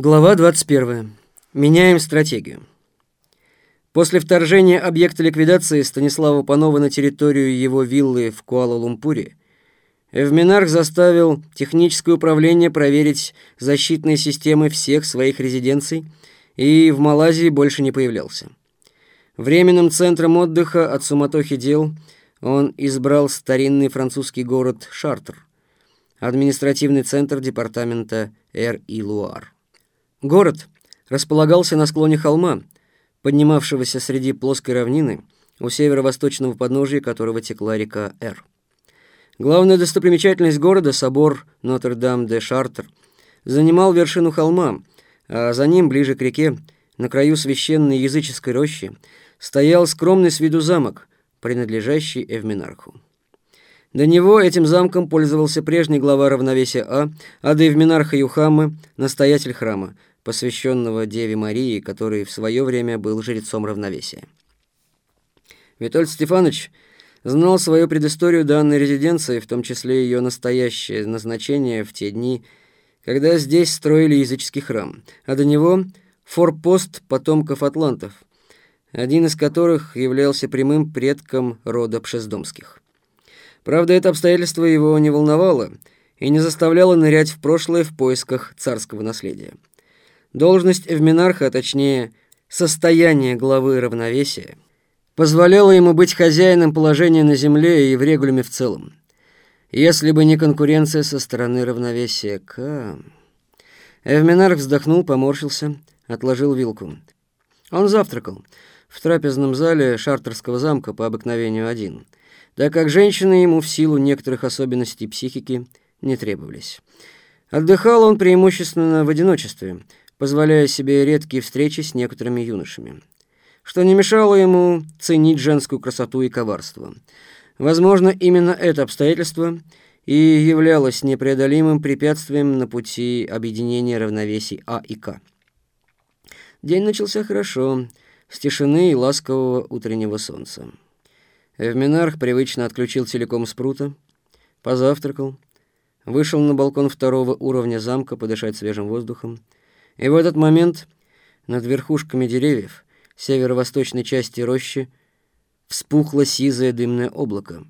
Глава 21. Меняем стратегию. После вторжения объекта ликвидации Станислава Панова на территорию его виллы в Куала-Лумпуре, Эвминарх заставил техническое управление проверить защитные системы всех своих резиденций и в Малайзии больше не появлялся. Временным центром отдыха от суматохи дел он избрал старинный французский город Шартер, административный центр департамента Эр-и-Луар. Город располагался на склоне холма, поднимавшегося среди плоской равнины, у северо-восточного подножия которого текла река Эр. Главная достопримечательность города, собор Нотр-Дам-де-Шартер, занимал вершину холма, а за ним, ближе к реке, на краю священной языческой рощи, стоял скромный с виду замок, принадлежащий Эвминарху. До него этим замком пользовался прежний глава равновесия А, Ада Эвминарха Юхамы, настоятель храма, посвященного Деве Марии, который в свое время был жрецом равновесия. Витольд Стефанович знал свою предысторию данной резиденции, в том числе ее настоящее назначение в те дни, когда здесь строили языческий храм, а до него форпост потомков атлантов, один из которых являлся прямым предком рода Пшездомских. Правда, это обстоятельство его не волновало и не заставляло нырять в прошлое в поисках царского наследия. Должность эвминарха, а точнее, состояние главы равновесия, позволяло ему быть хозяином положения на земле и в регулюме в целом. Если бы не конкуренция со стороны равновесия К... Эвминарх вздохнул, поморщился, отложил вилку. Он завтракал в трапезном зале шартерского замка по обыкновению один, так как женщины ему в силу некоторых особенностей психики не требовались. Отдыхал он преимущественно в одиночестве, позволяя себе редкие встречи с некоторыми юношами, что не мешало ему ценить женскую красоту и коварство. Возможно, именно это обстоятельство и являлось непреодолимым препятствием на пути объединения равновесий А и К. День начался хорошо, с тишины и ласкового утреннего солнца. Эвминарх привычно отключил телеком спрута, позавтракал, вышел на балкон второго уровня замка подышать свежим воздухом, и в этот момент над верхушками деревьев северо-восточной части рощи вспухло сизое дымное облако,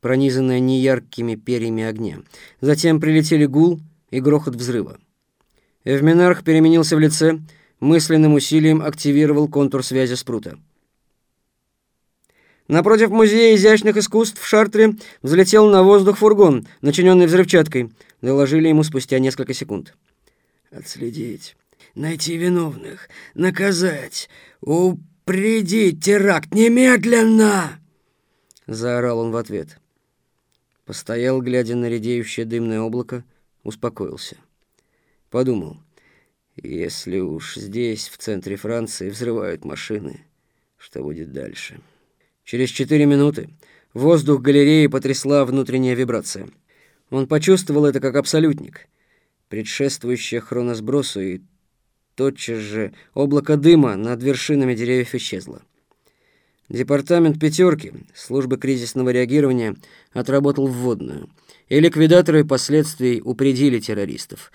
пронизанное неяркими перьями огня. Затем прилетели гул и грохот взрыва. Эвминарх переменился в лице, мысленным усилием активировал контур связи спрута. Напротив музея изящных искусств в Шартре взлетел на воздух фургон, начиненный взрывчаткой. Доложили ему спустя несколько секунд. «Отследить, найти виновных, наказать, упредить теракт немедленно!» Заорал он в ответ. Постоял, глядя на редеющее дымное облако, успокоился. Подумал, если уж здесь, в центре Франции, взрывают машины, что будет дальше? Через четыре минуты воздух галереи потрясла внутренняя вибрация. Он почувствовал это как абсолютник, предшествующее хроносбросу, и тотчас же облако дыма над вершинами деревьев исчезло. Департамент «пятерки» службы кризисного реагирования отработал вводную, и ликвидаторы последствий упредили террористов.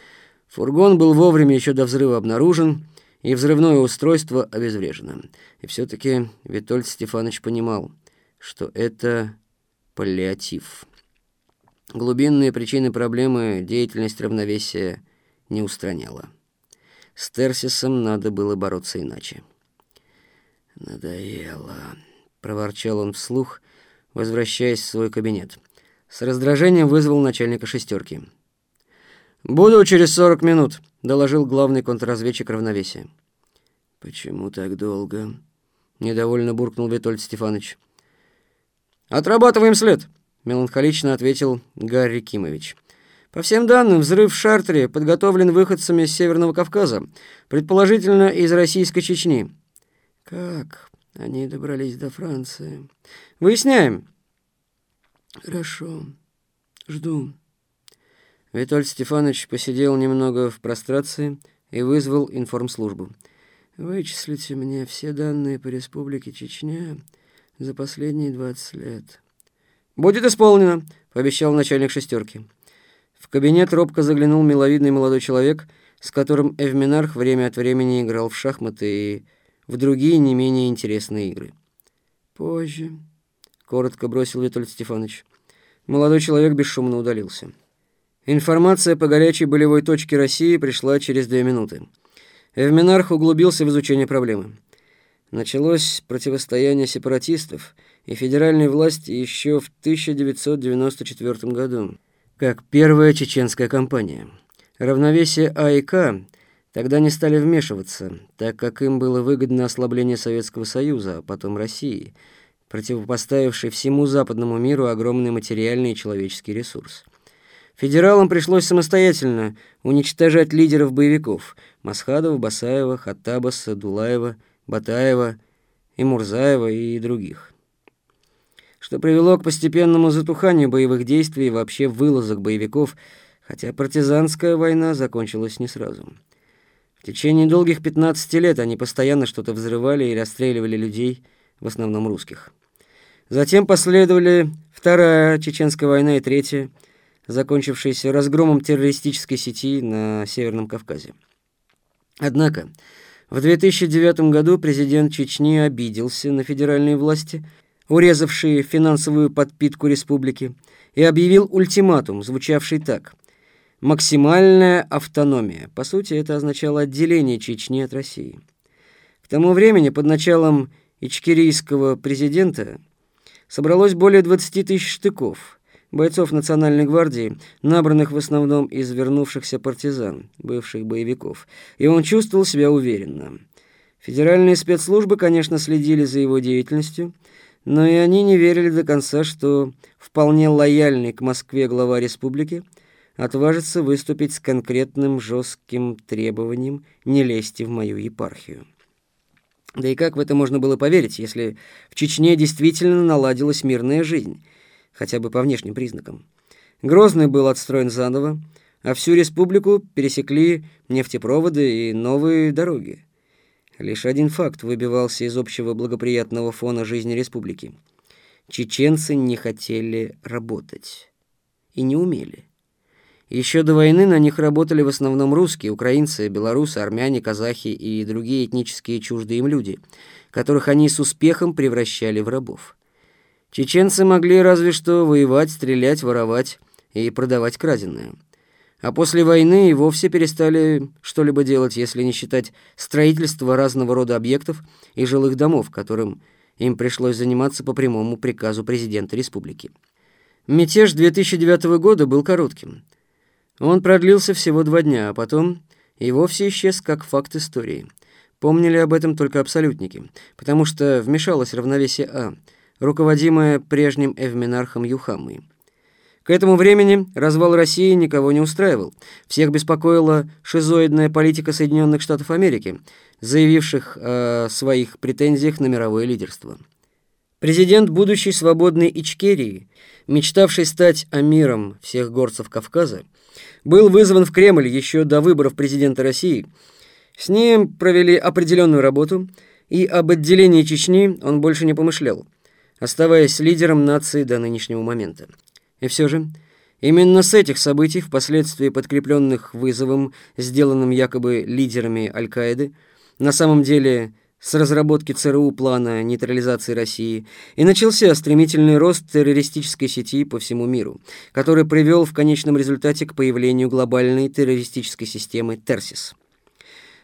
Фургон был вовремя еще до взрыва обнаружен, и взрывное устройство обезврежено. И все-таки Витольд Стефанович понимал, что это паллиатив. Глубинные причины проблемы деятельность равновесия не устраняла. С Терсисом надо было бороться иначе. «Надоело», — проворчал он вслух, возвращаясь в свой кабинет. С раздражением вызвал начальника шестерки. «Буду через сорок минут», — доложил главный контрразведчик равновесия. «Почему так долго?» — недовольно буркнул Витольд Стефанович. «Отрабатываем след», — меланхолично ответил Гарри Кимович. По всем данным, взрыв в Шартре подготовлен выходцами с Северного Кавказа, предположительно из российской Чечни. Как они добрались до Франции? Выясняем. Хорошо. Жду. Витольд Стефанович посидел немного в прострации и вызвал информслужбу. Вычислите мне все данные по республике Чечня за последние 20 лет. Будет исполнено, пообещал начальник шестерки. В кабинет робко заглянул миловидный молодой человек с которым Эвминарх время от времени играл в шахматы и в другие не менее интересные игры. «Позже», — коротко бросил Витольд Стефанович. Молодой человек бесшумно удалился. Информация по горячей болевой точке России пришла через две минуты. Эвминарх углубился в изучение проблемы. Началось противостояние сепаратистов и федеральной власти еще в 1994 году, как первая чеченская кампания. Равновесие А и К тогда не стали вмешиваться, так как им было выгодно ослабление Советского Союза, а потом России, противопоставившей всему западному миру огромный материальный и человеческий ресурс. Федералам пришлось самостоятельно уничтожать лидеров боевиков – Масхадова, Басаева, Хаттабаса, Дулаева, Батаева и Мурзаева и других. Что привело к постепенному затуханию боевых действий и вообще вылазок боевиков, хотя партизанская война закончилась не сразу. В течение долгих 15 лет они постоянно что-то взрывали и расстреливали людей, в основном русских. Затем последовали Вторая Чеченская война и Третья – закончившейся разгромом террористической сети на Северном Кавказе. Однако в 2009 году президент Чечни обиделся на федеральные власти, урезавшие финансовую подпитку республики, и объявил ультиматум, звучавший так. Максимальная автономия. По сути, это означало отделение Чечни от России. К тому времени под началом ичкерийского президента собралось более 20 тысяч штыков – бойцов Национальной гвардии, набранных в основном из вернувшихся партизан, бывших боевиков, и он чувствовал себя уверенно. Федеральные спецслужбы, конечно, следили за его деятельностью, но и они не верили до конца, что вполне лояльный к Москве глава республики отважится выступить с конкретным жестким требованием не лезьте в мою епархию. Да и как в это можно было поверить, если в Чечне действительно наладилась мирная жизнь – хотя бы по внешним признакам. Грозный был отстроен заново, а всю республику пересекли нефтепроводы и новые дороги. Лишь один факт выбивался из общего благоприятного фона жизни республики. Чеченцы не хотели работать. И не умели. Еще до войны на них работали в основном русские, украинцы, белорусы, армяне, казахи и другие этнические чуждые им люди, которых они с успехом превращали в рабов. Чеченцы могли разве что воевать, стрелять, воровать и продавать краденое. А после войны и вовсе перестали что-либо делать, если не считать строительство разного рода объектов и жилых домов, которым им пришлось заниматься по прямому приказу президента республики. Мятеж 2009 года был коротким. Он продлился всего два дня, а потом и вовсе исчез как факт истории. Помнили об этом только абсолютники, потому что вмешалось равновесие А – руководимая прежним эвменархом Юхамой. К этому времени развал России никого не устраивал. Всех беспокоила шизоидная политика Соединенных Штатов Америки, заявивших о своих претензиях на мировое лидерство. Президент будущей свободной Ичкерии, мечтавший стать амиром всех горцев Кавказа, был вызван в Кремль еще до выборов президента России. С ним провели определенную работу, и об отделении Чечни он больше не помышлял оставаясь лидером нации до нынешнего момента. И все же, именно с этих событий, впоследствии подкрепленных вызовом, сделанным якобы лидерами Аль-Каиды, на самом деле с разработки ЦРУ плана нейтрализации России, и начался стремительный рост террористической сети по всему миру, который привел в конечном результате к появлению глобальной террористической системы Терсис.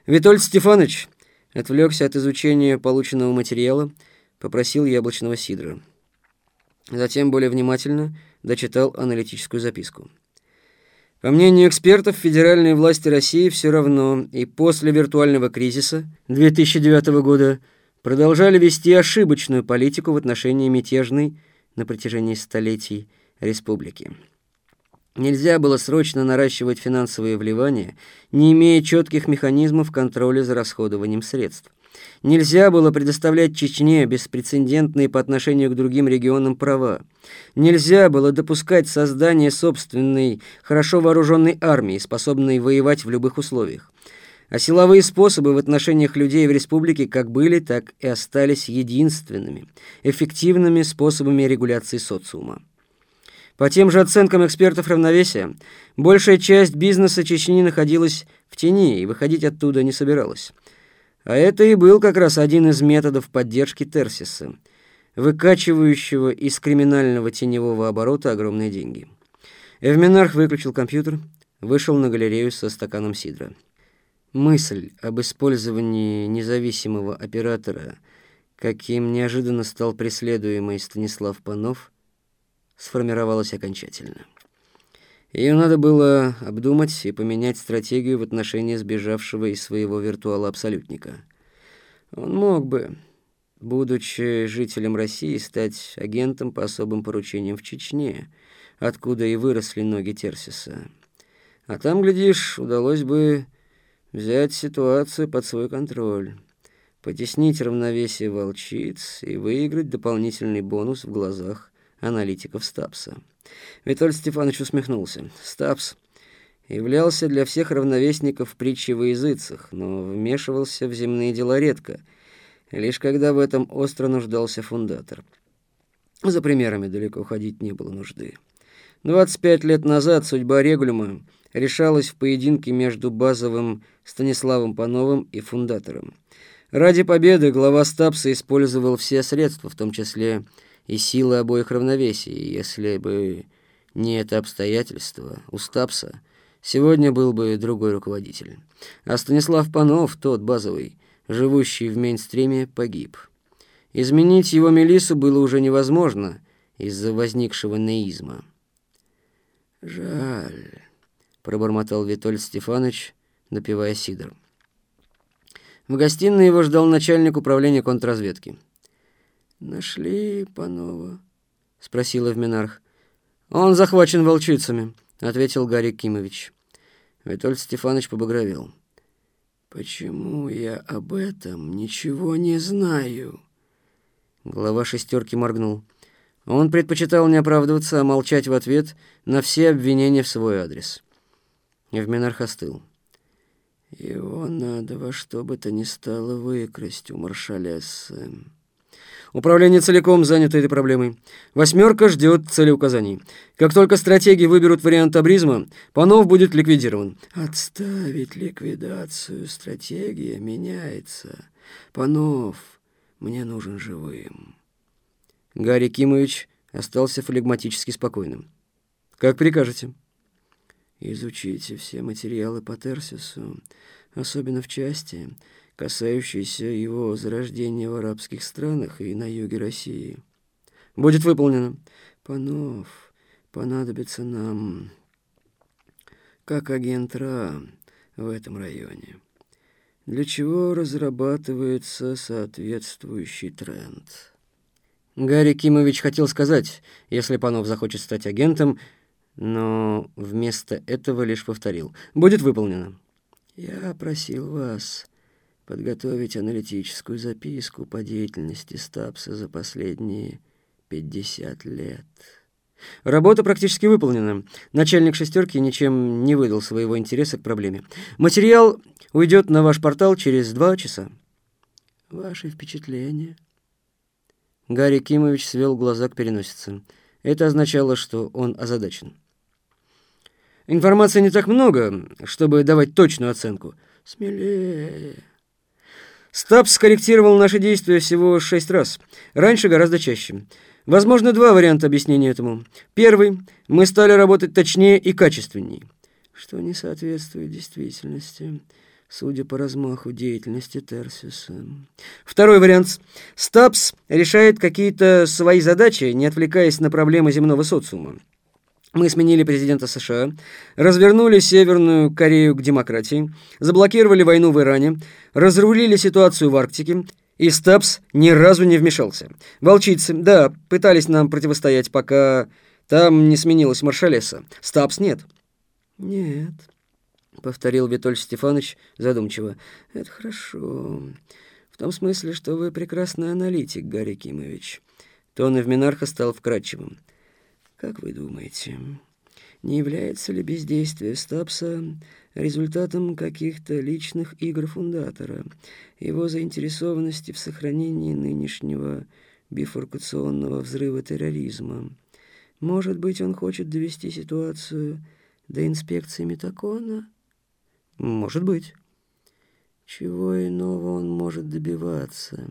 Витольд Стефанович отвлекся от изучения полученного материала, попросил яблочного сидра. Затем более внимательно дочитал аналитическую записку. По мнению экспертов, федеральные власти России все равно и после виртуального кризиса 2009 года продолжали вести ошибочную политику в отношении мятежной на протяжении столетий республики. Нельзя было срочно наращивать финансовые вливания, не имея четких механизмов контроля за расходованием средств. Нельзя было предоставлять Чечне беспрецедентные по отношению к другим регионам права. Нельзя было допускать создание собственной, хорошо вооруженной армии, способной воевать в любых условиях. А силовые способы в отношениях людей в республике как были, так и остались единственными, эффективными способами регуляции социума. По тем же оценкам экспертов равновесия, большая часть бизнеса Чечни находилась в тени, и выходить оттуда не собиралась. А это и был как раз один из методов поддержки Терсиса, выкачивающего из криминального теневого оборота огромные деньги. Эвминарх выключил компьютер, вышел на галерею со стаканом сидра. Мысль об использовании независимого оператора, каким неожиданно стал преследуемый Станислав Панов, сформировалась окончательно. Ее надо было обдумать и поменять стратегию в отношении сбежавшего из своего виртуала-абсолютника. Он мог бы, будучи жителем России, стать агентом по особым поручениям в Чечне, откуда и выросли ноги Терсиса. А там, глядишь, удалось бы взять ситуацию под свой контроль, потеснить равновесие волчиц и выиграть дополнительный бонус в глазах аналитиков Стапса. Виталий Стефанович усмехнулся. Стапс являлся для всех равновесников притчей во языцах, но вмешивался в земные дела редко, лишь когда в этом остро нуждался фундатор. За примерами далеко ходить не было нужды. 25 лет назад судьба Регулюма решалась в поединке между базовым Станиславом Пановым и фундатором. Ради победы глава Стапса использовал все средства, в том числе и силы обоих равновесий. Если бы не это обстоятельство, у Стапса сегодня был бы другой руководитель. А Станислав Панов, тот базовый, живущий в мейнстриме, погиб. Изменить его Мелиссу было уже невозможно из-за возникшего неизма. «Жаль», — пробормотал Витоль Стефанович, допивая сидр. В гостиной его ждал начальник управления контрразведки. «Нашли Панова?» — спросил Эвминарх. «Он захвачен волчицами», — ответил Гарри Кимович. Витольд Стефанович побагровел. «Почему я об этом ничего не знаю?» Глава шестерки моргнул. Он предпочитал не оправдываться, а молчать в ответ на все обвинения в свой адрес. Евминарх остыл. «Его надо во что бы то ни стало выкрасть у маршалессы». Управление целиком занято этой проблемой. Восьмерка ждет целеуказаний. Как только стратеги выберут вариант абризма, Панов будет ликвидирован. Отставить ликвидацию. Стратегия меняется. Панов мне нужен живым. Гарри Кимович остался флегматически спокойным. Как прикажете. Изучите все материалы по Терсису, особенно в части, касающиеся его зарождения в арабских странах и на юге России. Будет выполнено. Панов понадобится нам как агент РА в этом районе, для чего разрабатывается соответствующий тренд. Гарри Кимович хотел сказать, если Панов захочет стать агентом, но вместо этого лишь повторил. Будет выполнено. Я просил вас подготовить аналитическую записку по деятельности Стапса за последние 50 лет. Работа практически выполнена. Начальник «шестерки» ничем не выдал своего интереса к проблеме. Материал уйдет на ваш портал через два часа. Ваши впечатления? Гарри Кимович свел глаза к переносице. Это означало, что он озадачен. Информации не так много, чтобы давать точную оценку. Смелее. Стабс скорректировал наши действия всего шесть раз. Раньше гораздо чаще. Возможно, два варианта объяснения этому. Первый – мы стали работать точнее и качественнее. Что не соответствует действительности, судя по размаху деятельности Терсиса. Второй вариант. Стабс решает какие-то свои задачи, не отвлекаясь на проблемы земного социума. Мы сменили президента США, развернули Северную Корею к демократии, заблокировали войну в Иране, разрулили ситуацию в Арктике, и Стапс ни разу не вмешался. Волчицы, да, пытались нам противостоять, пока там не сменилась маршалеса. Стапс нет. Нет, повторил Витоль Стефанович задумчиво. Это хорошо. В том смысле, что вы прекрасный аналитик, Гарри Кимович. Тон Эвминарха стал вкрадчивым. Как вы думаете, не является ли бездействие Стапса результатом каких-то личных игр фундатора, его заинтересованности в сохранении нынешнего бифуркационного взрыва терроризма? Может быть, он хочет довести ситуацию до инспекции Метакона? Может быть. Чего иного он может добиваться?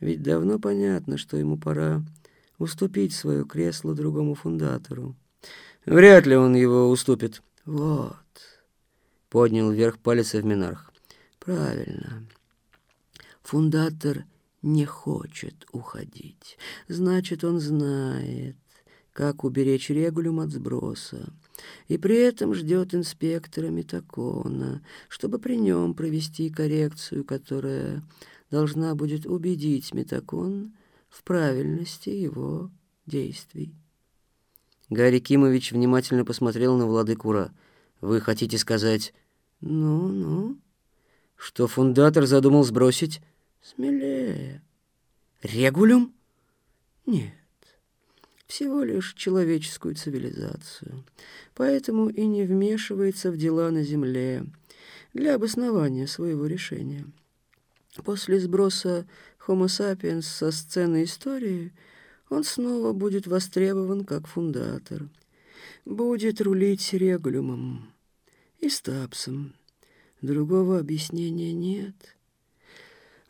Ведь давно понятно, что ему пора уступить свое кресло другому фундатору. Вряд ли он его уступит. Вот. Поднял вверх палец Эвминарх. Правильно. Фундатор не хочет уходить. Значит, он знает, как уберечь регулюм от сброса, и при этом ждет инспектора Метакона, чтобы при нем провести коррекцию, которая должна будет убедить Метакон в правильности его действий. Гарри Кимович внимательно посмотрел на владыкура. «Вы хотите сказать...» «Ну-ну...» «Что фундатор задумал сбросить?» «Смелее...» «Регулюм?» «Нет всего лишь человеческую цивилизацию, поэтому и не вмешивается в дела на Земле для обоснования своего решения. После сброса Homo sapiens со сцены истории он снова будет востребован как фундатор, будет рулить регулюмом и стапсом. Другого объяснения нет.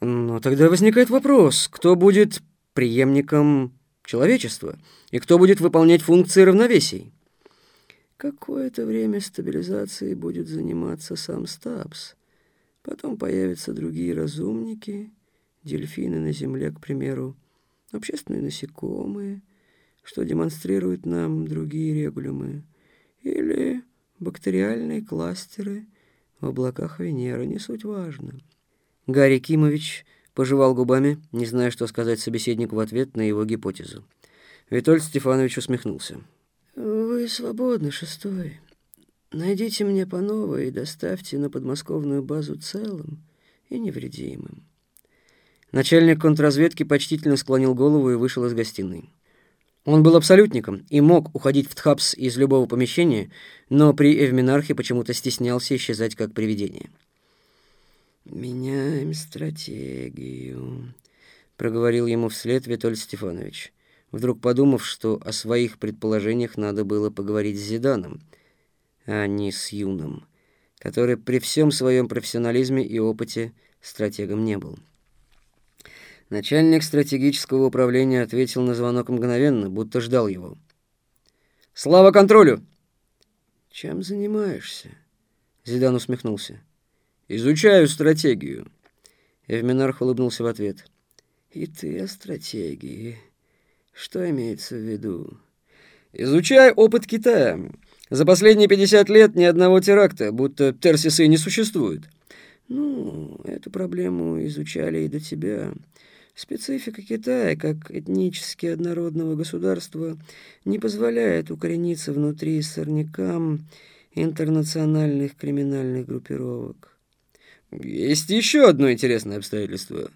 Но тогда возникает вопрос, кто будет преемником человечества, и кто будет выполнять функции равновесий. Какое-то время стабилизацией будет заниматься сам Стабс. Потом появятся другие разумники, дельфины на Земле, к примеру, общественные насекомые, что демонстрируют нам другие регулюмы, или бактериальные кластеры в облаках Венеры, не суть важно. Гарри Кимович пожевал губами, не зная, что сказать собеседнику в ответ на его гипотезу. Витольд Стефанович усмехнулся. «Вы свободны, шестой. Найдите мне по новой и доставьте на подмосковную базу целым и невредимым». Начальник контрразведки почтительно склонил голову и вышел из гостиной. Он был абсолютником и мог уходить в Тхапс из любого помещения, но при Эвминархе почему-то стеснялся исчезать как привидение. «Меняем стратегию», — проговорил ему вслед Витоль Стефанович, вдруг подумав, что о своих предположениях надо было поговорить с Зиданом, а не с Юном, который при всем своем профессионализме и опыте стратегом не был. Начальник стратегического управления ответил на звонок мгновенно, будто ждал его. «Слава контролю!» «Чем занимаешься?» Зидан усмехнулся. Изучаю стратегию. Эвминарх улыбнулся в ответ. И ты о стратегии. Что имеется в виду? Изучай опыт Китая. За последние 50 лет ни одного теракта, будто терсисы не существует. Ну, эту проблему изучали и до тебя. Специфика Китая, как этнически однородного государства, не позволяет укорениться внутри сорнякам интернациональных криминальных группировок. Есть еще одно интересное обстоятельство.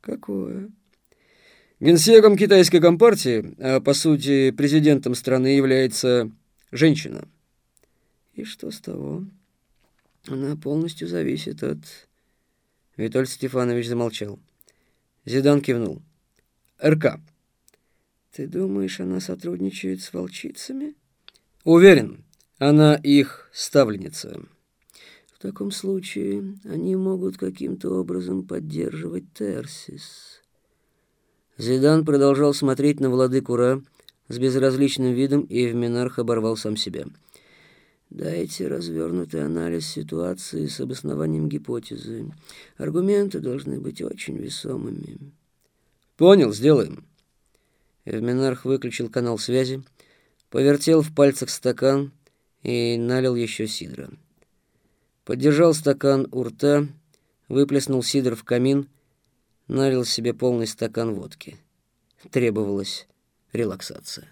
Какое? Генсеком китайской компартии, а по сути президентом страны является женщина. И что с того? Она полностью зависит от... Витольд Стефанович замолчал. Зидан кивнул. РК. Ты думаешь, она сотрудничает с волчицами? Уверен, она их ставленница. В таком случае они могут каким-то образом поддерживать Терсис. Зидан продолжал смотреть на владыку Ра с безразличным видом, и Эвминарх оборвал сам себя. Дайте развернутый анализ ситуации с обоснованием гипотезы. Аргументы должны быть очень весомыми. Понял, сделаем. Эвминарх выключил канал связи, повертел в пальцах стакан и налил еще сидра. Поддержал стакан у рта, выплеснул сидр в камин, налил себе полный стакан водки. Требовалась релаксация.